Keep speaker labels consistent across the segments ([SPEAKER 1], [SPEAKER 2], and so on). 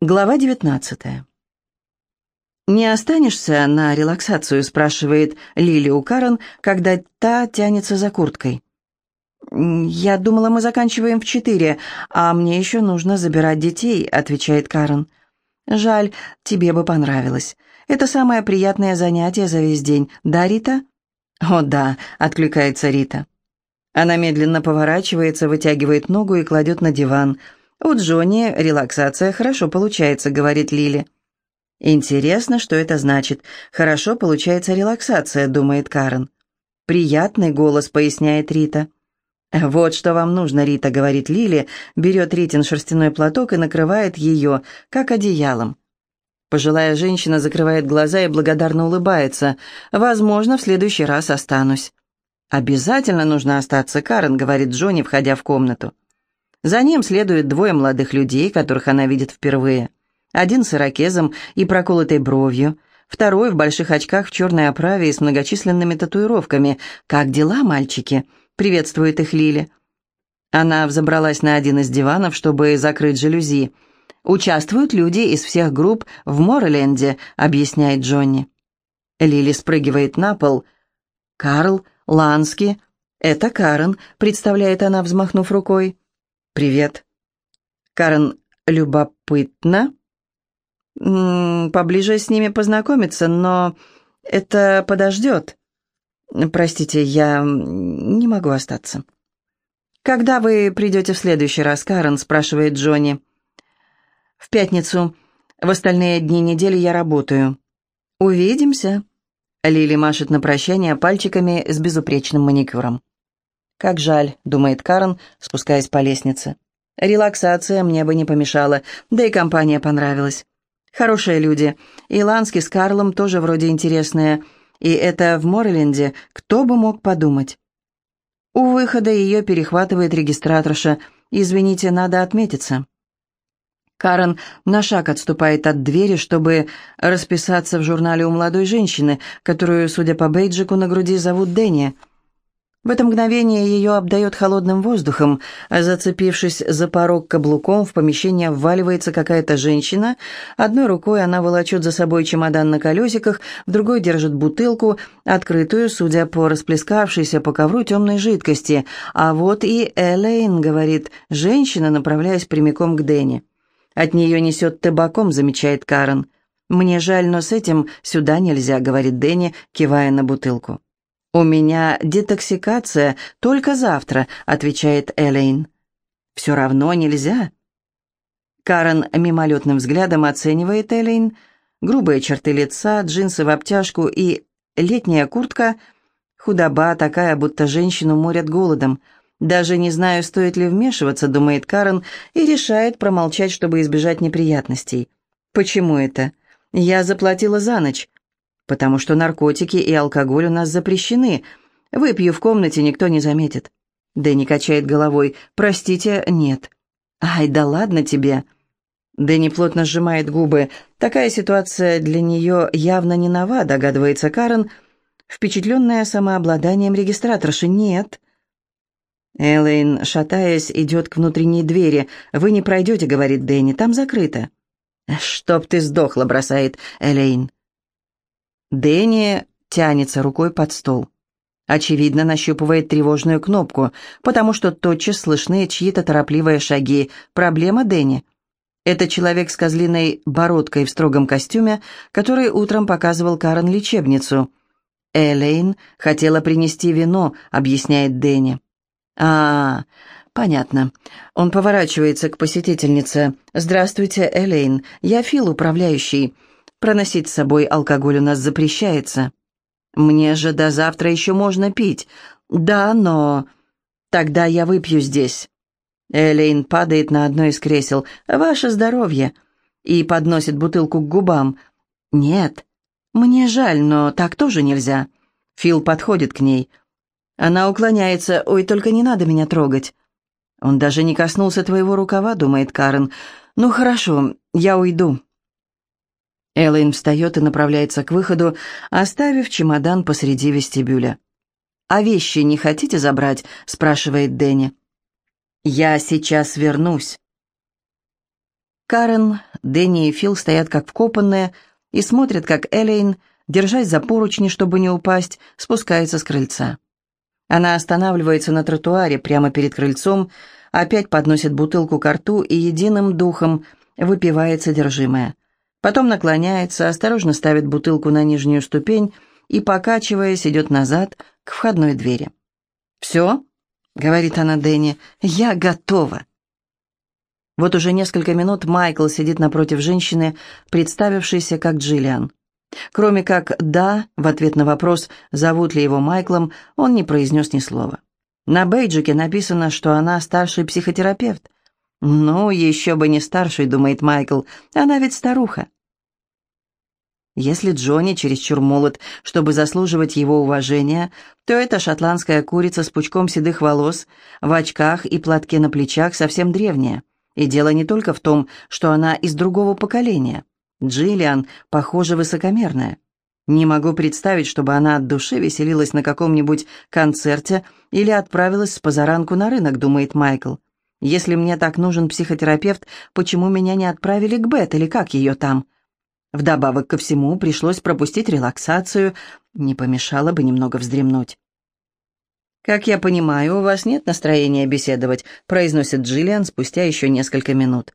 [SPEAKER 1] Глава 19. «Не останешься на релаксацию?» – спрашивает Лили у Карен, когда та тянется за курткой. «Я думала, мы заканчиваем в четыре, а мне еще нужно забирать детей», – отвечает Карен. «Жаль, тебе бы понравилось. Это самое приятное занятие за весь день, да, Рита?» «О, да», — откликается Рита. Она медленно поворачивается, вытягивает ногу и кладет на диван – «У Джонни релаксация хорошо получается», — говорит Лили. «Интересно, что это значит. Хорошо получается релаксация», — думает Карен. «Приятный голос», — поясняет Рита. «Вот что вам нужно, Рита», — говорит Лили, берет Ритин шерстяной платок и накрывает ее, как одеялом. Пожилая женщина закрывает глаза и благодарно улыбается. «Возможно, в следующий раз останусь». «Обязательно нужно остаться, Карен», — говорит Джонни, входя в комнату. За ним следует двое молодых людей, которых она видит впервые. Один с ирокезом и проколотой бровью, второй в больших очках в черной оправе и с многочисленными татуировками. «Как дела, мальчики?» — приветствует их Лили. Она взобралась на один из диванов, чтобы закрыть жалюзи. «Участвуют люди из всех групп в Морреленде», — объясняет Джонни. Лили спрыгивает на пол. «Карл, Лански, это Карен», — представляет она, взмахнув рукой. «Привет». «Карен, любопытно?» «Поближе с ними познакомиться, но это подождет. Простите, я не могу остаться». «Когда вы придете в следующий раз, Карен?» – спрашивает Джонни. «В пятницу. В остальные дни недели я работаю». «Увидимся». Лили машет на прощание пальчиками с безупречным маникюром. «Как жаль», — думает Карен, спускаясь по лестнице. «Релаксация мне бы не помешала, да и компания понравилась. Хорошие люди. И Лански с Карлом тоже вроде интересные. И это в Морриленде, кто бы мог подумать». У выхода ее перехватывает регистраторша. «Извините, надо отметиться». Карен на шаг отступает от двери, чтобы расписаться в журнале у молодой женщины, которую, судя по бейджику на груди, зовут Дэнни. В это мгновение ее обдает холодным воздухом, а зацепившись за порог каблуком, в помещение вваливается какая-то женщина. Одной рукой она волочет за собой чемодан на колесиках, в другой держит бутылку, открытую, судя по расплескавшейся по ковру темной жидкости. А вот и Элейн, говорит женщина, направляясь прямиком к Дэнни. От нее несет табаком, замечает Карен. «Мне жаль, но с этим сюда нельзя», — говорит Дэнни, кивая на бутылку. «У меня детоксикация только завтра», — отвечает Элейн. «Все равно нельзя». Карен мимолетным взглядом оценивает Элейн. Грубые черты лица, джинсы в обтяжку и летняя куртка. Худоба такая, будто женщину морят голодом. «Даже не знаю, стоит ли вмешиваться», — думает Карен, и решает промолчать, чтобы избежать неприятностей. «Почему это? Я заплатила за ночь потому что наркотики и алкоголь у нас запрещены. Выпью в комнате, никто не заметит». Дэнни качает головой. «Простите, нет». «Ай, да ладно тебе». Дэнни плотно сжимает губы. Такая ситуация для нее явно не нова, догадывается Карен, впечатленная самообладанием регистраторши. «Нет». Элейн, шатаясь, идет к внутренней двери. «Вы не пройдете», — говорит Дэнни, — «там закрыто». «Чтоб ты сдохла», — бросает Элейн. Дэнни тянется рукой под стол. Очевидно, нащупывает тревожную кнопку, потому что тотчас слышны чьи-то торопливые шаги. Проблема Дэнни. Это человек с козлиной бородкой в строгом костюме, который утром показывал Карен лечебницу. «Элейн хотела принести вино», — объясняет Дэнни. «А, понятно». Он поворачивается к посетительнице. «Здравствуйте, Элейн. Я Фил, управляющий. Проносить с собой алкоголь у нас запрещается. Мне же до завтра еще можно пить. Да, но... Тогда я выпью здесь. Элейн падает на одно из кресел. «Ваше здоровье!» И подносит бутылку к губам. «Нет, мне жаль, но так тоже нельзя». Фил подходит к ней. Она уклоняется. «Ой, только не надо меня трогать». «Он даже не коснулся твоего рукава», — думает Карен. «Ну хорошо, я уйду». Эллен встает и направляется к выходу, оставив чемодан посреди вестибюля. «А вещи не хотите забрать?» — спрашивает Дэнни. «Я сейчас вернусь». Карен Дэнни и Фил стоят как вкопанные и смотрят, как Элейн, держась за поручни, чтобы не упасть, спускается с крыльца. Она останавливается на тротуаре прямо перед крыльцом, опять подносит бутылку к рту и единым духом выпивает содержимое. Потом наклоняется, осторожно ставит бутылку на нижнюю ступень и, покачиваясь, идет назад к входной двери. «Все?» — говорит она Дэнни. «Я готова». Вот уже несколько минут Майкл сидит напротив женщины, представившейся как Джиллиан. Кроме как «да» в ответ на вопрос, зовут ли его Майклом, он не произнес ни слова. На бейджике написано, что она старший психотерапевт. «Ну, еще бы не старший», — думает Майкл, — «она ведь старуха». Если Джонни чересчур молод, чтобы заслуживать его уважения, то эта шотландская курица с пучком седых волос, в очках и платке на плечах совсем древняя. И дело не только в том, что она из другого поколения. Джиллиан, похоже, высокомерная. Не могу представить, чтобы она от души веселилась на каком-нибудь концерте или отправилась с позаранку на рынок, думает Майкл. Если мне так нужен психотерапевт, почему меня не отправили к Бет или как ее там? Вдобавок ко всему пришлось пропустить релаксацию, не помешало бы немного вздремнуть. «Как я понимаю, у вас нет настроения беседовать», произносит Джиллиан спустя еще несколько минут.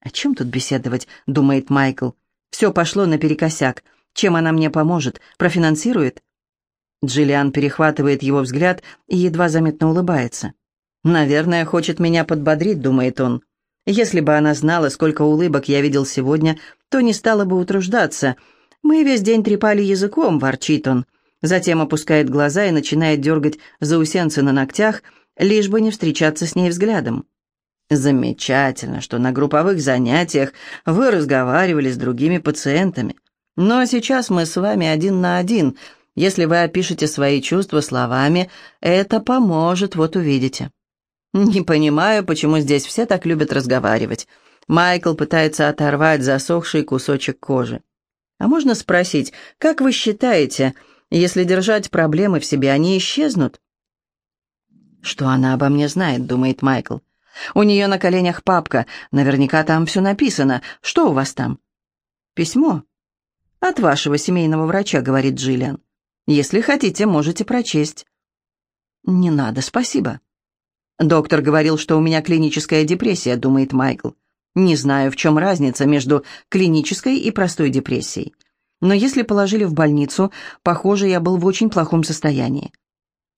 [SPEAKER 1] «О чем тут беседовать?» — думает Майкл. «Все пошло наперекосяк. Чем она мне поможет? Профинансирует?» Джиллиан перехватывает его взгляд и едва заметно улыбается. «Наверное, хочет меня подбодрить», — думает он. «Если бы она знала, сколько улыбок я видел сегодня, то не стала бы утруждаться. Мы весь день трепали языком», — ворчит он. Затем опускает глаза и начинает дергать заусенцы на ногтях, лишь бы не встречаться с ней взглядом. Замечательно, что на групповых занятиях вы разговаривали с другими пациентами. Но сейчас мы с вами один на один. Если вы опишете свои чувства словами, это поможет, вот увидите. Не понимаю, почему здесь все так любят разговаривать. Майкл пытается оторвать засохший кусочек кожи. А можно спросить, как вы считаете, если держать проблемы в себе, они исчезнут? Что она обо мне знает, думает Майкл. У нее на коленях папка, наверняка там все написано. Что у вас там? Письмо. От вашего семейного врача, говорит Джиллиан. Если хотите, можете прочесть. Не надо, спасибо. Доктор говорил, что у меня клиническая депрессия, думает Майкл. Не знаю, в чем разница между клинической и простой депрессией. Но если положили в больницу, похоже, я был в очень плохом состоянии.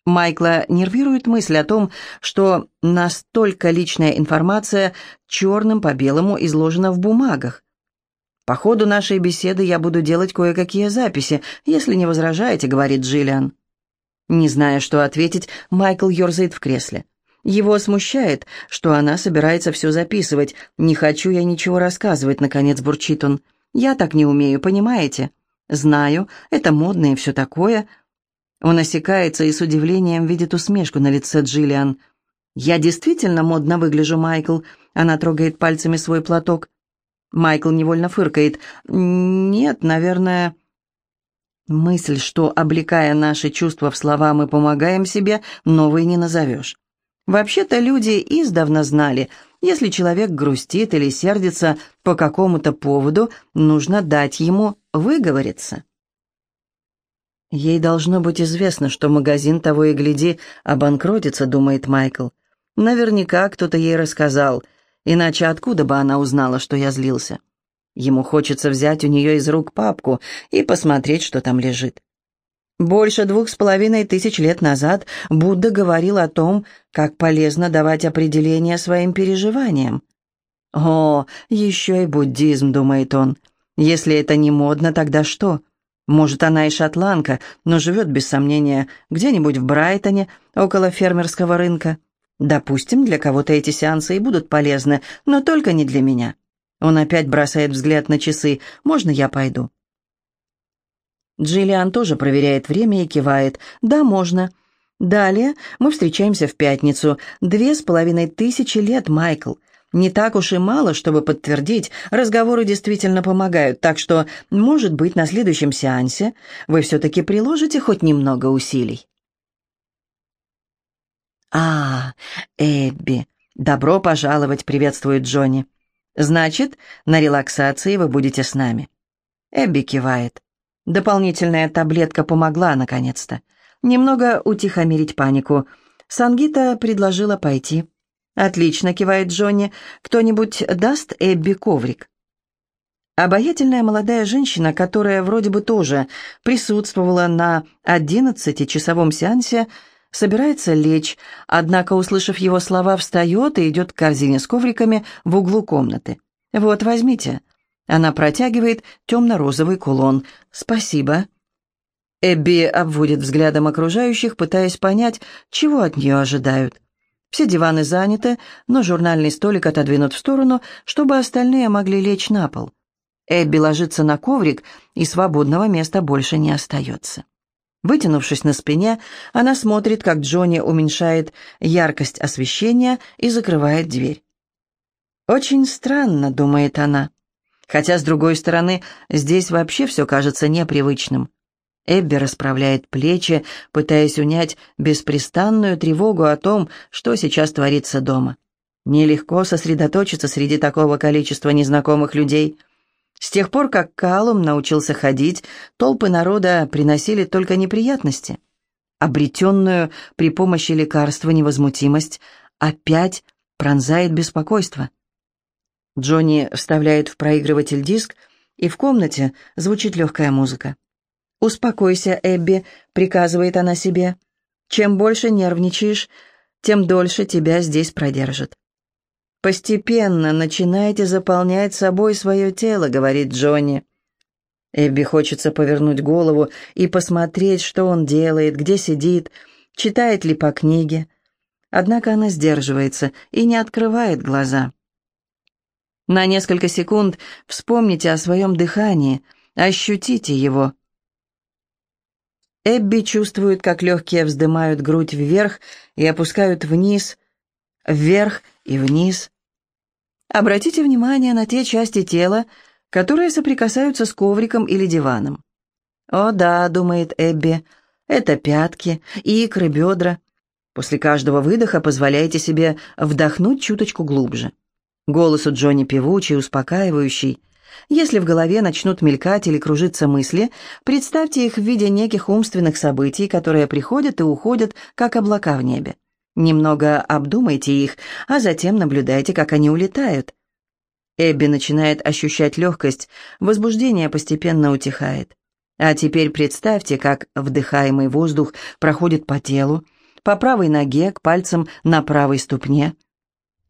[SPEAKER 1] Майкла нервирует мысль о том, что настолько личная информация черным по белому изложена в бумагах. «По ходу нашей беседы я буду делать кое-какие записи, если не возражаете», — говорит Джиллиан. Не зная, что ответить, Майкл ерзает в кресле. Его смущает, что она собирается все записывать. «Не хочу я ничего рассказывать», — наконец бурчит он. «Я так не умею, понимаете?» «Знаю, это модно и все такое», — он осекается и с удивлением видит усмешку на лице Джиллиан. «Я действительно модно выгляжу, Майкл?» Она трогает пальцами свой платок. Майкл невольно фыркает. «Нет, наверное...» Мысль, что, облекая наши чувства в слова, мы помогаем себе, новой не назовешь. Вообще-то люди издавна знали, если человек грустит или сердится по какому-то поводу, нужно дать ему выговориться. Ей должно быть известно, что магазин того и гляди обанкротится, думает Майкл. Наверняка кто-то ей рассказал, иначе откуда бы она узнала, что я злился? Ему хочется взять у нее из рук папку и посмотреть, что там лежит. Больше двух с половиной тысяч лет назад Будда говорил о том, как полезно давать определение своим переживаниям. «О, еще и буддизм», — думает он. «Если это не модно, тогда что?» Может, она и шотландка, но живет, без сомнения, где-нибудь в Брайтоне, около фермерского рынка. Допустим, для кого-то эти сеансы и будут полезны, но только не для меня. Он опять бросает взгляд на часы. «Можно я пойду?» Джиллиан тоже проверяет время и кивает. «Да, можно». Далее мы встречаемся в пятницу. Две с половиной тысячи лет, Майкл. Не так уж и мало, чтобы подтвердить, разговоры действительно помогают, так что, может быть, на следующем сеансе вы все-таки приложите хоть немного усилий. «А, Эбби, добро пожаловать», — приветствует Джонни. «Значит, на релаксации вы будете с нами». Эбби кивает. Дополнительная таблетка помогла, наконец-то. Немного утихомирить панику. Сангита предложила пойти. «Отлично», — кивает Джонни. «Кто-нибудь даст Эбби коврик?» Обаятельная молодая женщина, которая вроде бы тоже присутствовала на одиннадцатичасовом сеансе, собирается лечь, однако, услышав его слова, встает и идет к корзине с ковриками в углу комнаты. «Вот, возьмите». Она протягивает темно-розовый кулон. «Спасибо». Эбби обводит взглядом окружающих, пытаясь понять, чего от нее ожидают. Все диваны заняты, но журнальный столик отодвинут в сторону, чтобы остальные могли лечь на пол. Эбби ложится на коврик, и свободного места больше не остается. Вытянувшись на спине, она смотрит, как Джонни уменьшает яркость освещения и закрывает дверь. «Очень странно», — думает она. Хотя, с другой стороны, здесь вообще все кажется непривычным. Эбби расправляет плечи, пытаясь унять беспрестанную тревогу о том, что сейчас творится дома. Нелегко сосредоточиться среди такого количества незнакомых людей. С тех пор, как Калум научился ходить, толпы народа приносили только неприятности. Обретенную при помощи лекарства невозмутимость опять пронзает беспокойство. Джонни вставляет в проигрыватель диск, и в комнате звучит легкая музыка. «Успокойся, Эбби», — приказывает она себе. «Чем больше нервничаешь, тем дольше тебя здесь продержат». «Постепенно начинайте заполнять собой свое тело», — говорит Джонни. Эбби хочется повернуть голову и посмотреть, что он делает, где сидит, читает ли по книге. Однако она сдерживается и не открывает глаза. На несколько секунд вспомните о своем дыхании, ощутите его. Эбби чувствует, как легкие вздымают грудь вверх и опускают вниз, вверх и вниз. Обратите внимание на те части тела, которые соприкасаются с ковриком или диваном. «О да», — думает Эбби, — «это пятки, икры, бедра». После каждого выдоха позволяйте себе вдохнуть чуточку глубже. Голос у Джонни певучий, успокаивающий. Если в голове начнут мелькать или кружиться мысли, представьте их в виде неких умственных событий, которые приходят и уходят, как облака в небе. Немного обдумайте их, а затем наблюдайте, как они улетают. Эбби начинает ощущать легкость, возбуждение постепенно утихает. А теперь представьте, как вдыхаемый воздух проходит по телу, по правой ноге, к пальцам на правой ступне.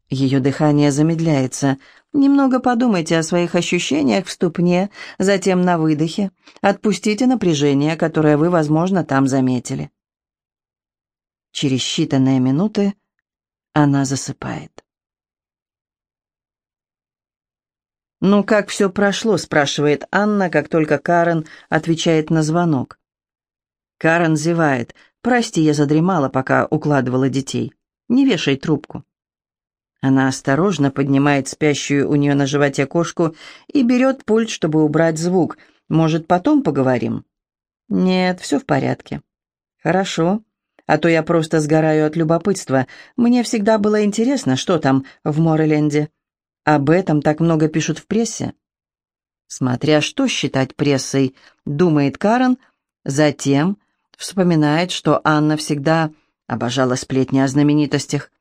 [SPEAKER 1] Ее дыхание замедляется. Немного подумайте о своих ощущениях в ступне, затем на выдохе. Отпустите напряжение, которое вы, возможно, там заметили. Через считанные минуты она засыпает. «Ну, как все прошло?» – спрашивает Анна, как только Карен отвечает на звонок. Карен зевает. «Прости, я задремала, пока укладывала детей. Не вешай трубку». Она осторожно поднимает спящую у нее на животе кошку и берет пульт, чтобы убрать звук. «Может, потом поговорим?» «Нет, все в порядке». «Хорошо а то я просто сгораю от любопытства. Мне всегда было интересно, что там в Мореленде. Об этом так много пишут в прессе. Смотря что считать прессой, думает Карен, затем вспоминает, что Анна всегда обожала сплетни о знаменитостях.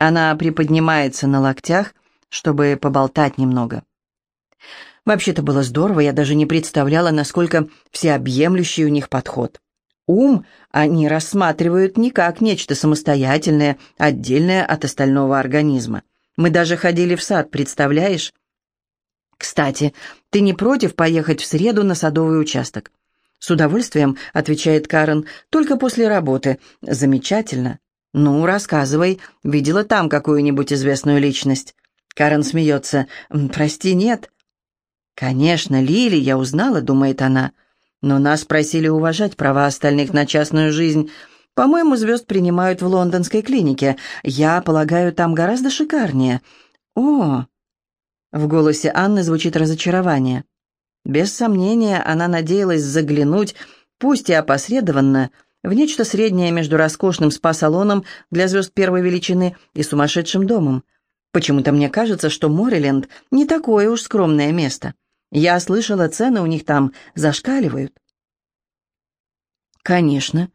[SPEAKER 1] Она приподнимается на локтях, чтобы поболтать немного. Вообще-то было здорово, я даже не представляла, насколько всеобъемлющий у них подход. Ум они рассматривают не как нечто самостоятельное, отдельное от остального организма. Мы даже ходили в сад, представляешь? Кстати, ты не против поехать в среду на садовый участок? С удовольствием, отвечает Карен, только после работы. Замечательно. Ну, рассказывай, видела там какую-нибудь известную личность? Карен смеется. Прости, нет. Конечно, Лили, я узнала, думает она. Но нас просили уважать права остальных на частную жизнь. По-моему, звезд принимают в лондонской клинике. Я полагаю, там гораздо шикарнее. О! В голосе Анны звучит разочарование. Без сомнения, она надеялась заглянуть, пусть и опосредованно, в нечто среднее между роскошным спа-салоном для звезд первой величины и сумасшедшим домом. Почему-то мне кажется, что Мореленд не такое уж скромное место. Я слышала, цены у них там зашкаливают. Конечно.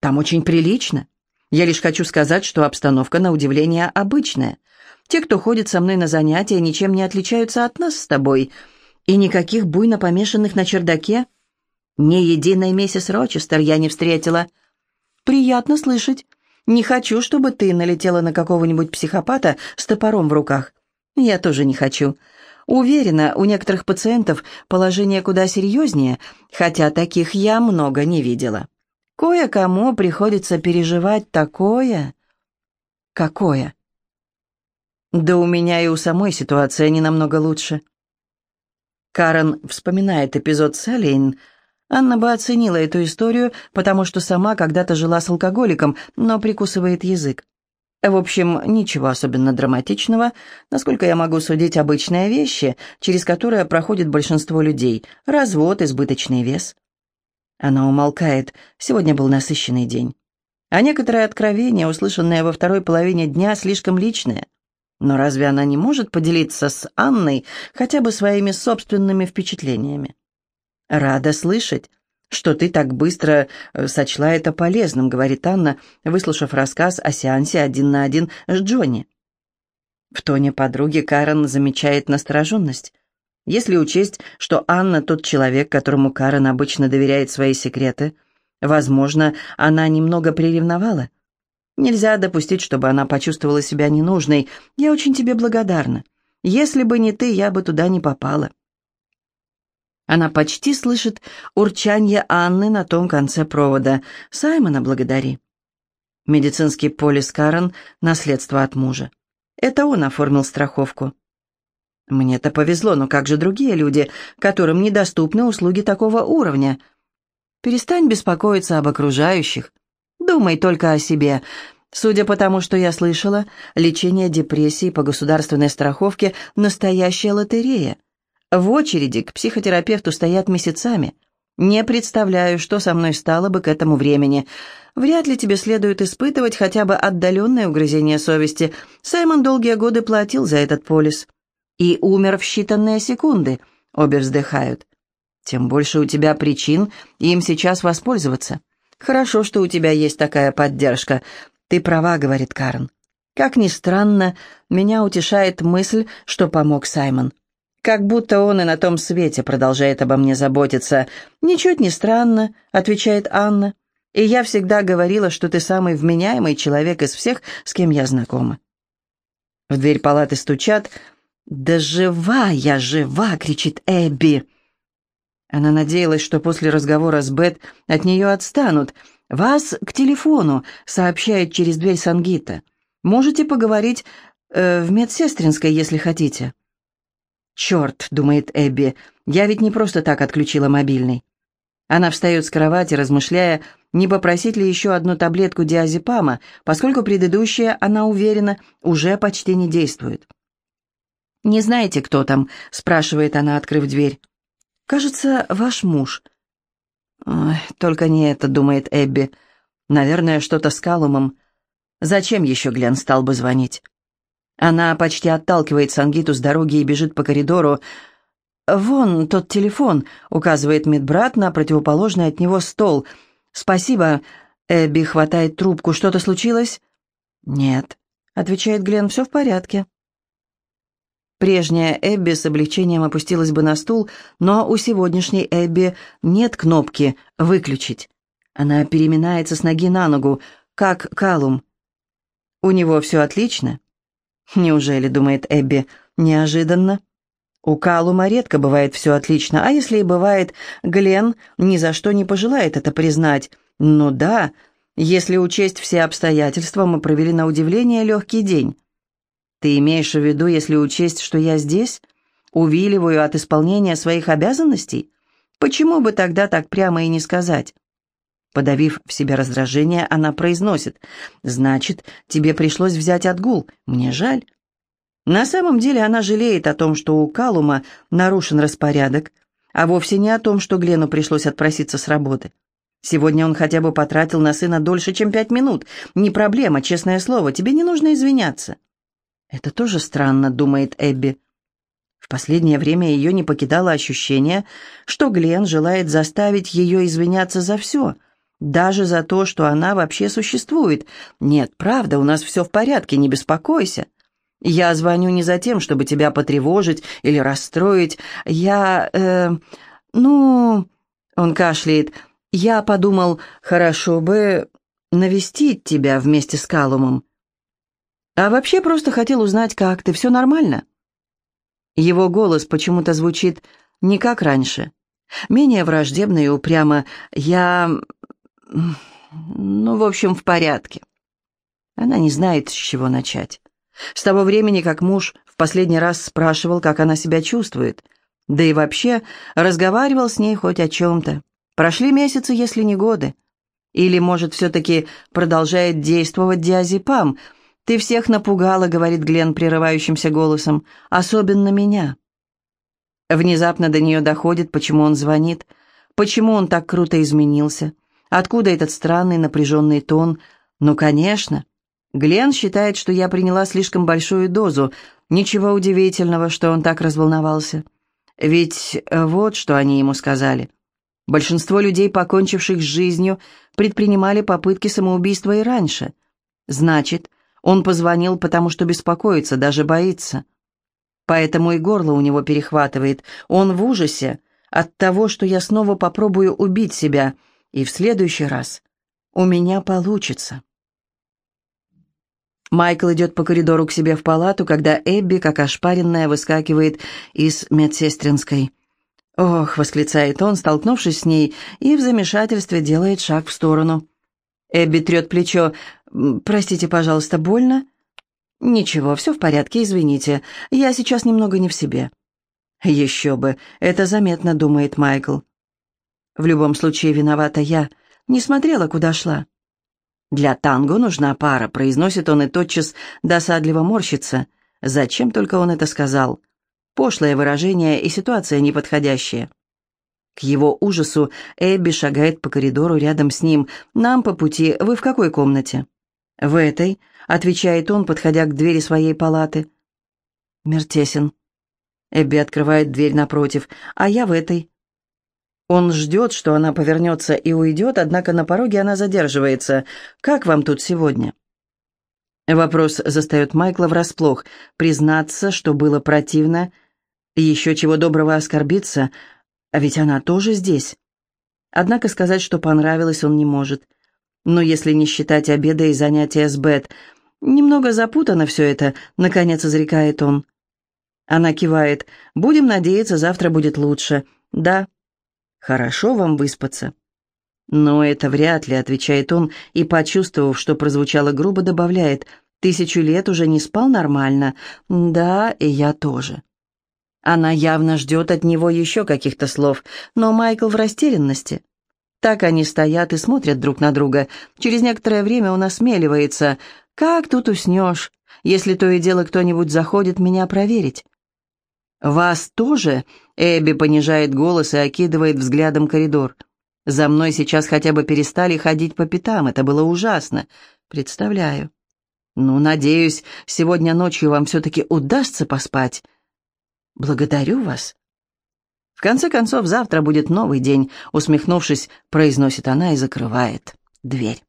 [SPEAKER 1] Там очень прилично. Я лишь хочу сказать, что обстановка на удивление обычная. Те, кто ходит со мной на занятия, ничем не отличаются от нас с тобой. И никаких буйно помешанных на чердаке. Ни единой миссис Рочестер я не встретила. Приятно слышать. Не хочу, чтобы ты налетела на какого-нибудь психопата с топором в руках. Я тоже не хочу. Уверена, у некоторых пациентов положение куда серьезнее, хотя таких я много не видела. Кое-кому приходится переживать такое... Какое? Да у меня и у самой ситуация не намного лучше. Карен вспоминает эпизод с Алейн, Анна бы оценила эту историю, потому что сама когда-то жила с алкоголиком, но прикусывает язык. В общем, ничего особенно драматичного, насколько я могу судить обычные вещи, через которые проходит большинство людей. Развод, избыточный вес. Она умолкает. Сегодня был насыщенный день. А некоторые откровения, услышанные во второй половине дня, слишком личные. Но разве она не может поделиться с Анной хотя бы своими собственными впечатлениями? «Рада слышать, что ты так быстро э, сочла это полезным», — говорит Анна, выслушав рассказ о сеансе один на один с Джонни. В тоне подруги Карен замечает настороженность. Если учесть, что Анна тот человек, которому Карен обычно доверяет свои секреты, возможно, она немного приревновала. Нельзя допустить, чтобы она почувствовала себя ненужной. Я очень тебе благодарна. Если бы не ты, я бы туда не попала. Она почти слышит урчанье Анны на том конце провода. «Саймона благодари». Медицинский полис Карен – наследство от мужа. Это он оформил страховку. Мне-то повезло, но как же другие люди, которым недоступны услуги такого уровня? Перестань беспокоиться об окружающих. Думай только о себе. Судя по тому, что я слышала, лечение депрессии по государственной страховке – настоящая лотерея. В очереди к психотерапевту стоят месяцами. Не представляю, что со мной стало бы к этому времени. Вряд ли тебе следует испытывать хотя бы отдаленное угрызение совести. Саймон долгие годы платил за этот полис. И умер в считанные секунды. Обе вздыхают. Тем больше у тебя причин им сейчас воспользоваться. Хорошо, что у тебя есть такая поддержка. Ты права, говорит Карн. Как ни странно, меня утешает мысль, что помог Саймон. Как будто он и на том свете продолжает обо мне заботиться. «Ничуть не странно», — отвечает Анна. «И я всегда говорила, что ты самый вменяемый человек из всех, с кем я знакома». В дверь палаты стучат. «Да жива я, жива!» — кричит Эбби. Она надеялась, что после разговора с Бет от нее отстанут. «Вас к телефону», — сообщает через дверь Сангита. «Можете поговорить э, в медсестринской, если хотите». «Черт», — думает Эбби, — «я ведь не просто так отключила мобильный». Она встает с кровати, размышляя, не попросить ли еще одну таблетку диазепама, поскольку предыдущая, она уверена, уже почти не действует. «Не знаете, кто там?» — спрашивает она, открыв дверь. «Кажется, ваш муж». Ой, «Только не это», — думает Эбби. «Наверное, что-то с Калумом. Зачем еще Глен стал бы звонить?» Она почти отталкивает Сангиту с дороги и бежит по коридору. «Вон тот телефон», — указывает медбрат на противоположный от него стол. «Спасибо». Эбби хватает трубку. «Что-то случилось?» «Нет», — отвечает Глен, — «все в порядке». Прежняя Эбби с облегчением опустилась бы на стул, но у сегодняшней Эбби нет кнопки «выключить». Она переминается с ноги на ногу, как Калум. «У него все отлично?» «Неужели, — думает Эбби, — неожиданно?» У Калума редко бывает все отлично, а если и бывает, Глен ни за что не пожелает это признать. Ну да, если учесть все обстоятельства, мы провели на удивление легкий день. Ты имеешь в виду, если учесть, что я здесь, увиливаю от исполнения своих обязанностей? Почему бы тогда так прямо и не сказать? Подавив в себе раздражение, она произносит. «Значит, тебе пришлось взять отгул. Мне жаль». На самом деле она жалеет о том, что у Калума нарушен распорядок, а вовсе не о том, что Глену пришлось отпроситься с работы. Сегодня он хотя бы потратил на сына дольше, чем пять минут. Не проблема, честное слово, тебе не нужно извиняться. Это тоже странно, думает Эбби. В последнее время ее не покидало ощущение, что Глен желает заставить ее извиняться за все, даже за то, что она вообще существует. «Нет, правда, у нас все в порядке, не беспокойся. Я звоню не за тем, чтобы тебя потревожить или расстроить. Я... Э, ну...» Он кашляет. «Я подумал, хорошо бы навестить тебя вместе с Калумом. А вообще просто хотел узнать, как ты, все нормально?» Его голос почему-то звучит не как раньше. Менее враждебно и упрямо. «Я... ну, в общем, в порядке». Она не знает, с чего начать. С того времени, как муж в последний раз спрашивал, как она себя чувствует, да и вообще разговаривал с ней хоть о чем-то. Прошли месяцы, если не годы. Или, может, все-таки продолжает действовать диазепам – «Ты всех напугала», — говорит Глен прерывающимся голосом, — «особенно меня». Внезапно до нее доходит, почему он звонит, почему он так круто изменился, откуда этот странный напряженный тон. Ну, конечно. Глен считает, что я приняла слишком большую дозу. Ничего удивительного, что он так разволновался. Ведь вот что они ему сказали. Большинство людей, покончивших с жизнью, предпринимали попытки самоубийства и раньше. Значит, он позвонил, потому что беспокоится, даже боится. Поэтому и горло у него перехватывает. Он в ужасе от того, что я снова попробую убить себя, и в следующий раз у меня получится. Майкл идет по коридору к себе в палату, когда Эбби, как ошпаренная, выскакивает из медсестринской. «Ох!» — восклицает он, столкнувшись с ней, и в замешательстве делает шаг в сторону. Эбби трет плечо. «Простите, пожалуйста, больно?» «Ничего, все в порядке, извините. Я сейчас немного не в себе». «Еще бы, это заметно», — думает Майкл. «В любом случае виновата я. Не смотрела, куда шла». «Для танго нужна пара», — произносит он и тотчас досадливо морщится. Зачем только он это сказал? Пошлое выражение и ситуация неподходящая. К его ужасу Эбби шагает по коридору рядом с ним. «Нам по пути. Вы в какой комнате?» «В этой», — отвечает он, подходя к двери своей палаты. «Мертесен». Эбби открывает дверь напротив, а я в этой. Он ждет, что она повернется и уйдет, однако на пороге она задерживается. «Как вам тут сегодня?» Вопрос застает Майкла врасплох. Признаться, что было противно, еще чего доброго оскорбиться — а ведь она тоже здесь. Однако сказать, что понравилось, он не может. Но если не считать обеда и занятия с Бет, немного запутано все это, наконец изрекает он. Она кивает. «Будем надеяться, завтра будет лучше». «Да». «Хорошо вам выспаться». «Но это вряд ли», — отвечает он, и, почувствовав, что прозвучало грубо, добавляет. «Тысячу лет уже не спал нормально». «Да, и я тоже». Она явно ждет от него еще каких-то слов, но Майкл в растерянности. Так они стоят и смотрят друг на друга. Через некоторое время он осмеливается. «Как тут уснешь, если то и дело кто-нибудь заходит меня проверить?» «Вас тоже?» — Эбби понижает голос и окидывает взглядом коридор. «За мной сейчас хотя бы перестали ходить по пятам. Это было ужасно. Представляю. Ну, надеюсь, сегодня ночью вам все-таки удастся поспать». «Благодарю вас». «В конце концов, завтра будет новый день», — усмехнувшись, произносит она и закрывает дверь.